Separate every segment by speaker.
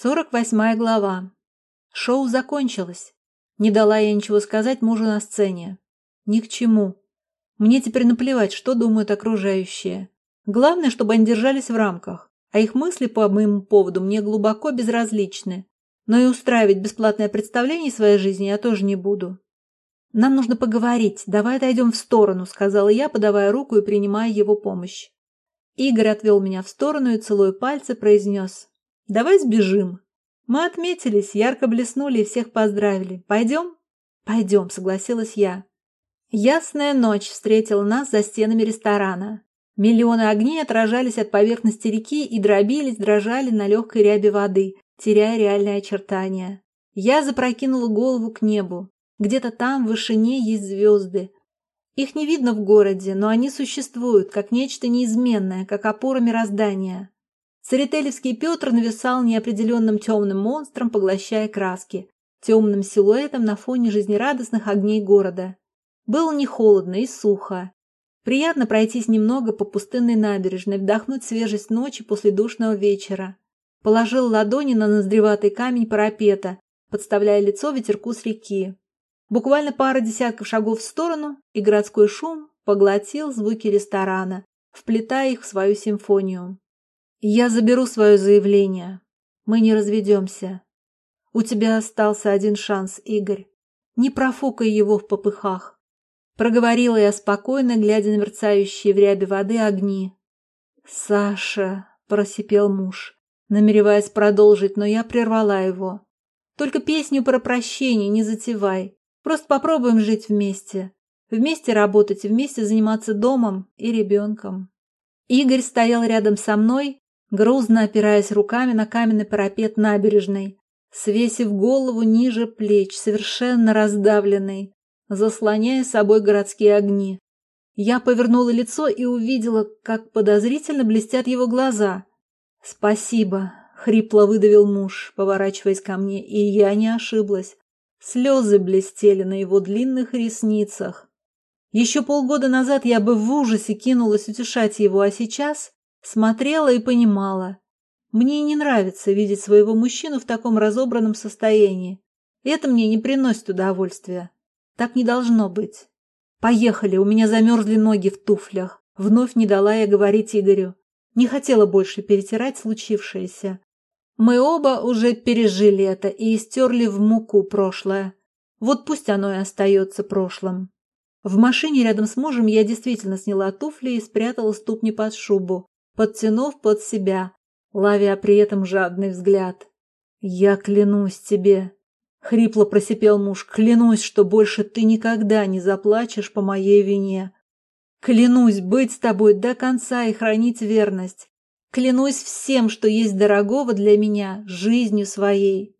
Speaker 1: Сорок восьмая глава. Шоу закончилось. Не дала я ничего сказать мужу на сцене. Ни к чему. Мне теперь наплевать, что думают окружающие. Главное, чтобы они держались в рамках, а их мысли по моему поводу мне глубоко безразличны. Но и устраивать бесплатное представление своей жизни я тоже не буду. «Нам нужно поговорить, давай отойдем в сторону», — сказала я, подавая руку и принимая его помощь. Игорь отвел меня в сторону и, целуя пальцы, произнес. «Давай сбежим». Мы отметились, ярко блеснули и всех поздравили. «Пойдем?» «Пойдем», — согласилась я. Ясная ночь встретила нас за стенами ресторана. Миллионы огней отражались от поверхности реки и дробились, дрожали на легкой рябе воды, теряя реальные очертания. Я запрокинула голову к небу. Где-то там, в вышине, есть звезды. Их не видно в городе, но они существуют, как нечто неизменное, как опора мироздания. Церетелевский Петр нависал неопределенным темным монстром, поглощая краски, темным силуэтом на фоне жизнерадостных огней города. Было не холодно и сухо. Приятно пройтись немного по пустынной набережной, вдохнуть свежесть ночи после душного вечера. Положил ладони на ноздреватый камень парапета, подставляя лицо ветерку с реки. Буквально пара десятков шагов в сторону, и городской шум поглотил звуки ресторана, вплетая их в свою симфонию. «Я заберу свое заявление. Мы не разведемся. У тебя остался один шанс, Игорь. Не профукай его в попыхах». Проговорила я спокойно, глядя на мерцающие в рябе воды огни. «Саша», — просипел муж, намереваясь продолжить, но я прервала его. «Только песню про прощение не затевай. Просто попробуем жить вместе. Вместе работать, вместе заниматься домом и ребенком. Игорь стоял рядом со мной, грузно опираясь руками на каменный парапет набережной, свесив голову ниже плеч, совершенно раздавленный, заслоняя собой городские огни. Я повернула лицо и увидела, как подозрительно блестят его глаза. «Спасибо», — хрипло выдавил муж, поворачиваясь ко мне, и я не ошиблась. Слезы блестели на его длинных ресницах. Еще полгода назад я бы в ужасе кинулась утешать его, а сейчас смотрела и понимала. Мне не нравится видеть своего мужчину в таком разобранном состоянии. Это мне не приносит удовольствия. Так не должно быть. Поехали, у меня замерзли ноги в туфлях. Вновь не дала я говорить Игорю. Не хотела больше перетирать случившееся. Мы оба уже пережили это и истерли в муку прошлое. Вот пусть оно и остается прошлым. В машине рядом с мужем я действительно сняла туфли и спрятала ступни под шубу, подтянув под себя, ловя при этом жадный взгляд. «Я клянусь тебе!» — хрипло просипел муж. «Клянусь, что больше ты никогда не заплачешь по моей вине. Клянусь быть с тобой до конца и хранить верность. Клянусь всем, что есть дорогого для меня, жизнью своей.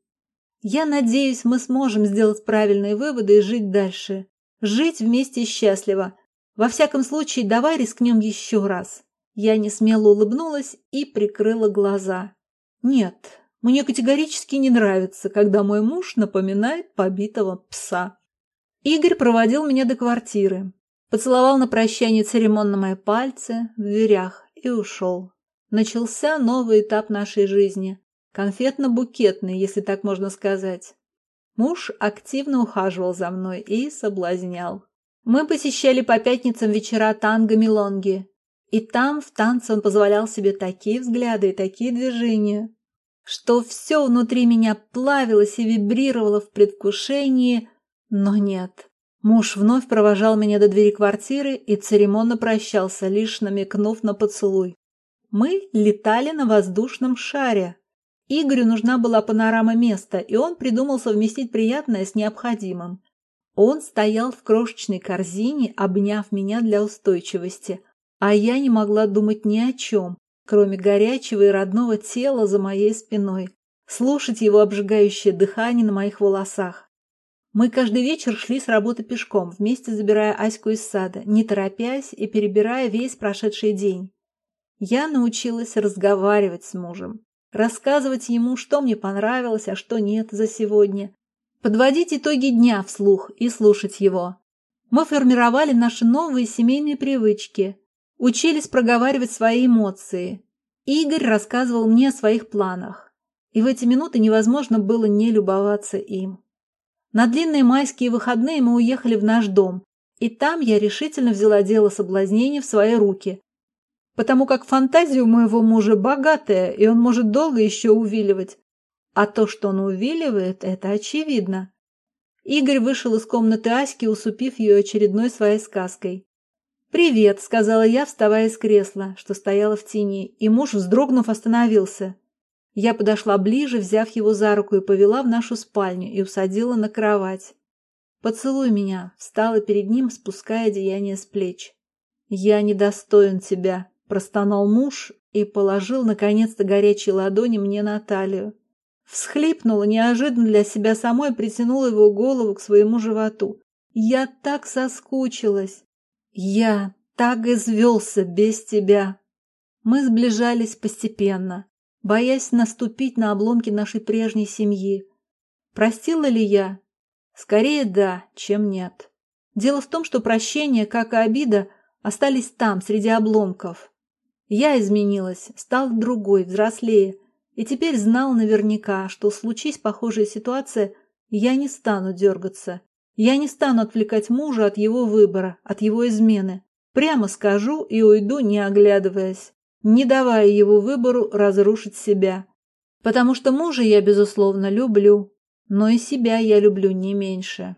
Speaker 1: Я надеюсь, мы сможем сделать правильные выводы и жить дальше. Жить вместе счастливо. Во всяком случае, давай рискнем еще раз. Я не смело улыбнулась и прикрыла глаза. Нет, мне категорически не нравится, когда мой муж напоминает побитого пса. Игорь проводил меня до квартиры, поцеловал на прощание церемонно мои пальцы в дверях и ушел. Начался новый этап нашей жизни. Конфетно-букетный, если так можно сказать. Муж активно ухаживал за мной и соблазнял. Мы посещали по пятницам вечера танго-мелонги. И там в танце он позволял себе такие взгляды и такие движения, что все внутри меня плавилось и вибрировало в предвкушении, но нет. Муж вновь провожал меня до двери квартиры и церемонно прощался, лишь намекнув на поцелуй. Мы летали на воздушном шаре. Игорю нужна была панорама места, и он придумал совместить приятное с необходимым. Он стоял в крошечной корзине, обняв меня для устойчивости, а я не могла думать ни о чем, кроме горячего и родного тела за моей спиной, слушать его обжигающее дыхание на моих волосах. Мы каждый вечер шли с работы пешком, вместе забирая Аську из сада, не торопясь и перебирая весь прошедший день. Я научилась разговаривать с мужем, рассказывать ему, что мне понравилось, а что нет за сегодня, подводить итоги дня вслух и слушать его. Мы формировали наши новые семейные привычки, учились проговаривать свои эмоции. Игорь рассказывал мне о своих планах. и в эти минуты невозможно было не любоваться им. На длинные майские выходные мы уехали в наш дом, и там я решительно взяла дело соблазнения в свои руки, потому как фантазия у моего мужа богатая, и он может долго еще увиливать. А то, что он увиливает, это очевидно. Игорь вышел из комнаты Аськи, усупив ее очередной своей сказкой. «Привет», — сказала я, вставая из кресла, что стояло в тени, и муж, вздрогнув, остановился. Я подошла ближе, взяв его за руку и повела в нашу спальню и усадила на кровать. «Поцелуй меня», — встала перед ним, спуская одеяние с плеч. «Я недостоин тебя», — простонал муж и положил, наконец-то, горячие ладони мне на талию. Всхлипнула, неожиданно для себя самой притянула его голову к своему животу. «Я так соскучилась! Я так извелся без тебя!» Мы сближались постепенно боясь наступить на обломки нашей прежней семьи. Простила ли я? Скорее да, чем нет. Дело в том, что прощение, как и обида, остались там, среди обломков. Я изменилась, стал другой, взрослее, и теперь знал наверняка, что случись похожая ситуация, я не стану дергаться. Я не стану отвлекать мужа от его выбора, от его измены. Прямо скажу и уйду, не оглядываясь не давая его выбору разрушить себя. Потому что мужа я, безусловно, люблю, но и себя я люблю не меньше.